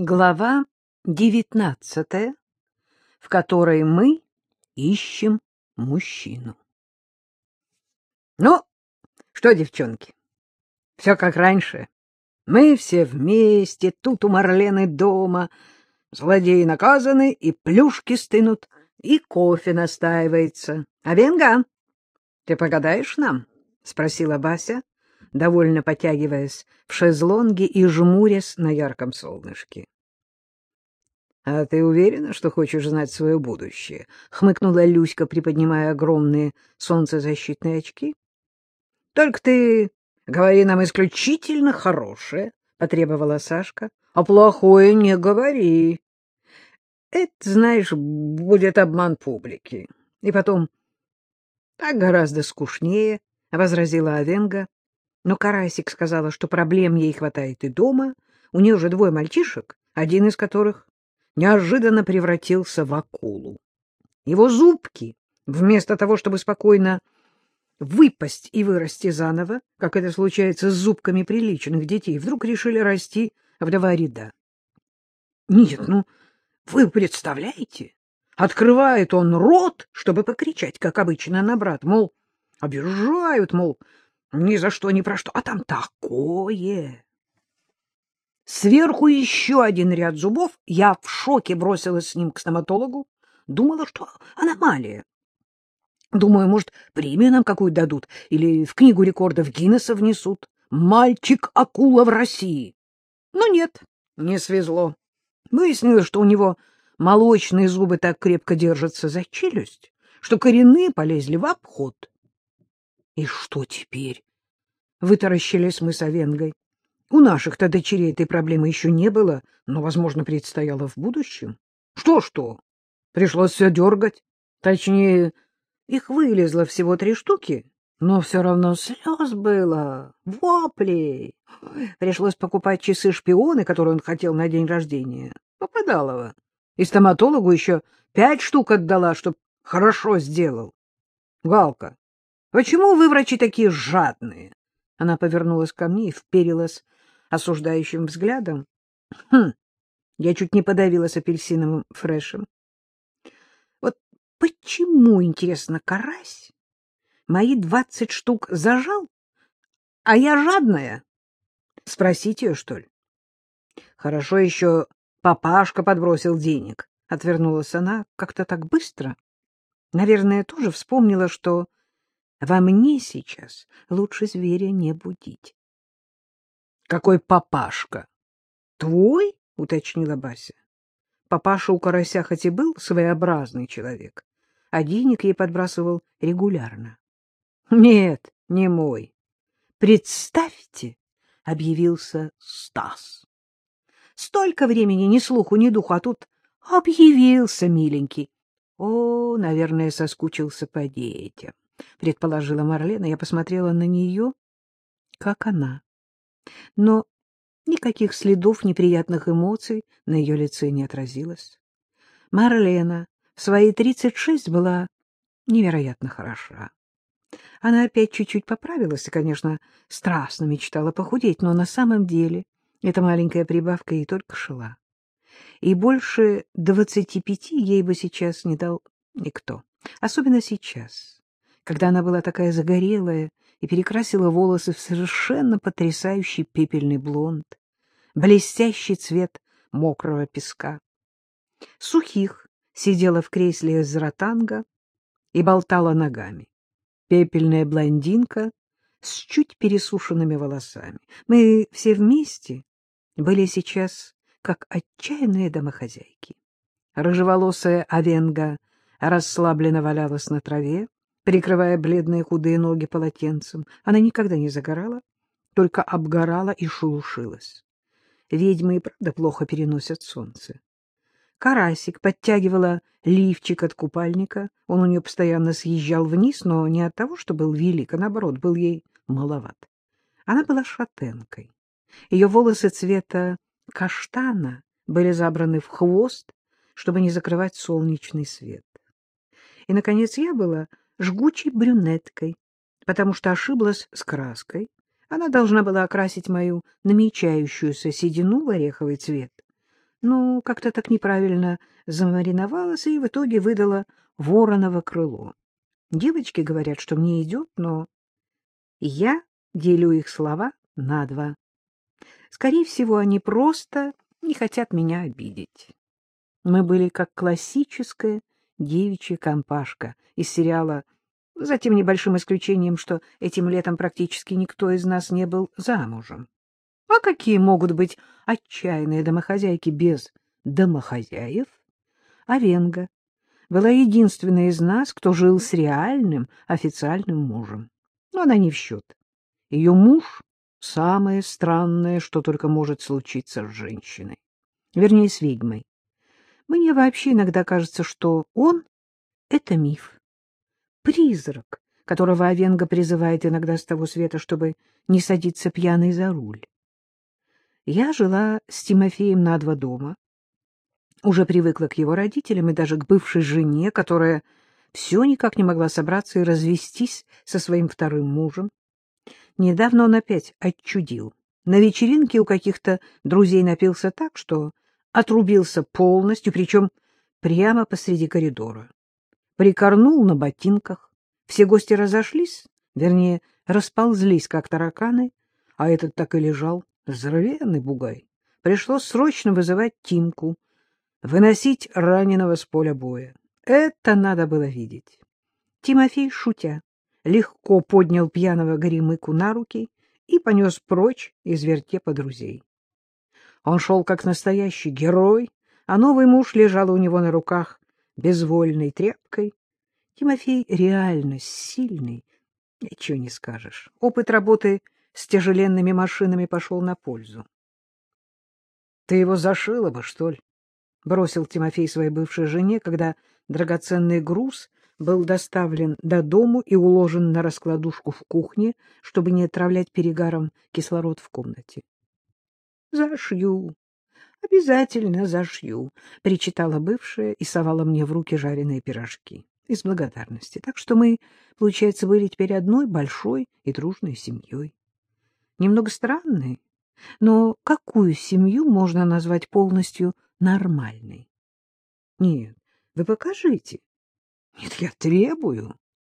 Глава девятнадцатая, в которой мы ищем мужчину. Ну, что, девчонки, все как раньше. Мы все вместе, тут у Марлены дома. Злодеи наказаны, и плюшки стынут, и кофе настаивается. А Венга, ты погадаешь нам? — спросила Бася, довольно потягиваясь в шезлонге и жмурясь на ярком солнышке. — А ты уверена, что хочешь знать свое будущее? — хмыкнула Люська, приподнимая огромные солнцезащитные очки. — Только ты говори нам исключительно хорошее, — потребовала Сашка. — А плохое не говори. Это, знаешь, будет обман публики. И потом, так гораздо скучнее, — возразила Авенга. Но Карасик сказала, что проблем ей хватает и дома. У нее же двое мальчишек, один из которых неожиданно превратился в акулу. Его зубки, вместо того, чтобы спокойно выпасть и вырасти заново, как это случается с зубками приличных детей, вдруг решили расти в два ряда. Нет, ну, вы представляете? Открывает он рот, чтобы покричать, как обычно, на брат, мол, обижают, мол, ни за что, ни про что, а там такое. Сверху еще один ряд зубов. Я в шоке бросилась с ним к стоматологу. Думала, что аномалия. Думаю, может, премию нам какую дадут или в книгу рекордов Гиннесса внесут. Мальчик-акула в России. Но нет, не свезло. Выяснилось, что у него молочные зубы так крепко держатся за челюсть, что коренные полезли в обход. И что теперь? Вытаращились мы с Овенгой. У наших-то дочерей этой проблемы еще не было, но, возможно, предстояло в будущем. Что-что? Пришлось все дергать. Точнее, их вылезло всего три штуки, но все равно слез было, воплей. Пришлось покупать часы-шпионы, которые он хотел на день рождения. Попадалова. И стоматологу еще пять штук отдала, чтоб хорошо сделал. Галка, Почему вы, врачи, такие жадные? Она повернулась ко мне и вперилась осуждающим взглядом. Хм, я чуть не подавилась апельсиновым фрешем. Вот почему, интересно, карась мои двадцать штук зажал, а я жадная? Спросите ее, что ли? Хорошо еще папашка подбросил денег. Отвернулась она как-то так быстро. Наверное, тоже вспомнила, что во мне сейчас лучше зверя не будить. — Какой папашка? — Твой? — уточнила Бася. Папаша у карася хоть и был своеобразный человек, а денег ей подбрасывал регулярно. — Нет, не мой. Представьте, — объявился Стас. Столько времени ни слуху, ни духу, а тут объявился миленький. О, наверное, соскучился по детям. — предположила Марлена. Я посмотрела на нее, как она. Но никаких следов неприятных эмоций на ее лице не отразилось. Марлена в свои тридцать шесть была невероятно хороша. Она опять чуть-чуть поправилась и, конечно, страстно мечтала похудеть, но на самом деле эта маленькая прибавка ей только шла. И больше двадцати пяти ей бы сейчас не дал никто, особенно сейчас когда она была такая загорелая и перекрасила волосы в совершенно потрясающий пепельный блонд, блестящий цвет мокрого песка. Сухих сидела в кресле из ротанга и болтала ногами. Пепельная блондинка с чуть пересушенными волосами. Мы все вместе были сейчас как отчаянные домохозяйки. Рыжеволосая Авенга расслабленно валялась на траве, прикрывая бледные худые ноги полотенцем. Она никогда не загорала, только обгорала и шелушилась. Ведьмы и правда плохо переносят солнце. Карасик подтягивала лифчик от купальника. Он у нее постоянно съезжал вниз, но не от того, что был велик, а наоборот, был ей маловат. Она была шатенкой. Ее волосы цвета каштана были забраны в хвост, чтобы не закрывать солнечный свет. И, наконец, я была жгучей брюнеткой, потому что ошиблась с краской. Она должна была окрасить мою намечающуюся седину в ореховый цвет. Ну, как-то так неправильно замариновалась и в итоге выдала вороново крыло. Девочки говорят, что мне идет, но я делю их слова на два. Скорее всего, они просто не хотят меня обидеть. Мы были как классическая девичья компашка из сериала, за тем небольшим исключением, что этим летом практически никто из нас не был замужем. А какие могут быть отчаянные домохозяйки без домохозяев? А Венга была единственной из нас, кто жил с реальным официальным мужем. Но она не в счет. Ее муж — самое странное, что только может случиться с женщиной. Вернее, с ведьмой. Мне вообще иногда кажется, что он — это миф. Призрак, которого Овенга призывает иногда с того света, чтобы не садиться пьяный за руль. Я жила с Тимофеем на два дома, уже привыкла к его родителям и даже к бывшей жене, которая все никак не могла собраться и развестись со своим вторым мужем. Недавно он опять отчудил. На вечеринке у каких-то друзей напился так, что отрубился полностью, причем прямо посреди коридора. Прикорнул на ботинках. Все гости разошлись, вернее, расползлись, как тараканы, а этот так и лежал, здоровенный бугай. Пришлось срочно вызывать Тимку, выносить раненого с поля боя. Это надо было видеть. Тимофей, шутя, легко поднял пьяного Горемыку на руки и понес прочь из вертепа друзей. Он шел как настоящий герой, а новый муж лежал у него на руках безвольной тряпкой. Тимофей реально сильный, ничего не скажешь. Опыт работы с тяжеленными машинами пошел на пользу. — Ты его зашила бы, что ли? — бросил Тимофей своей бывшей жене, когда драгоценный груз был доставлен до дому и уложен на раскладушку в кухне, чтобы не отравлять перегаром кислород в комнате. — Зашью, обязательно зашью, — причитала бывшая и совала мне в руки жареные пирожки из благодарности. Так что мы, получается, были теперь одной большой и дружной семьей. Немного странной, но какую семью можно назвать полностью нормальной? Нет, вы покажите. Нет, я требую.